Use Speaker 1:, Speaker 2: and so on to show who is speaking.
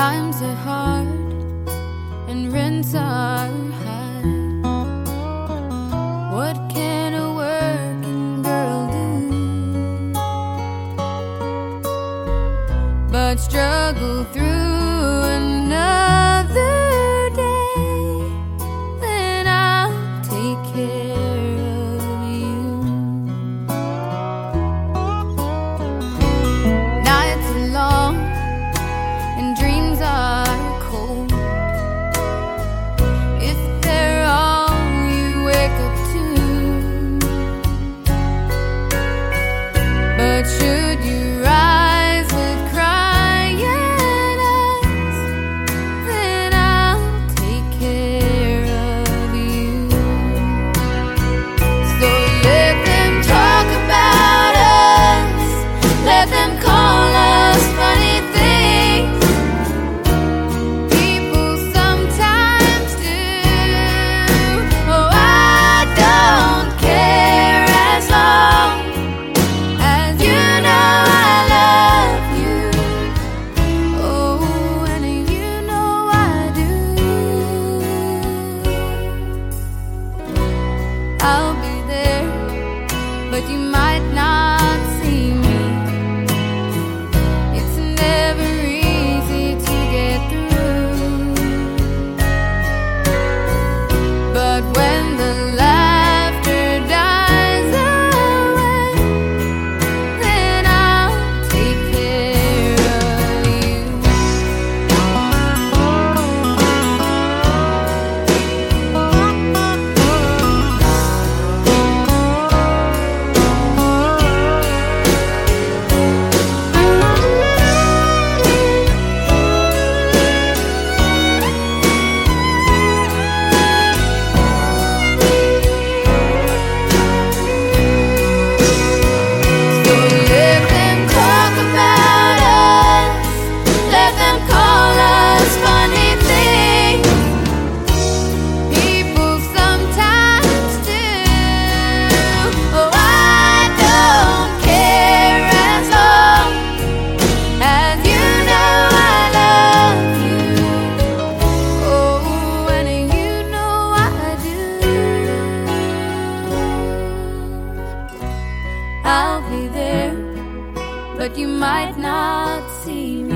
Speaker 1: Times are hard and rents are high. What can a working girl do but struggle through? What should you With you I'll be there, but you might not see me.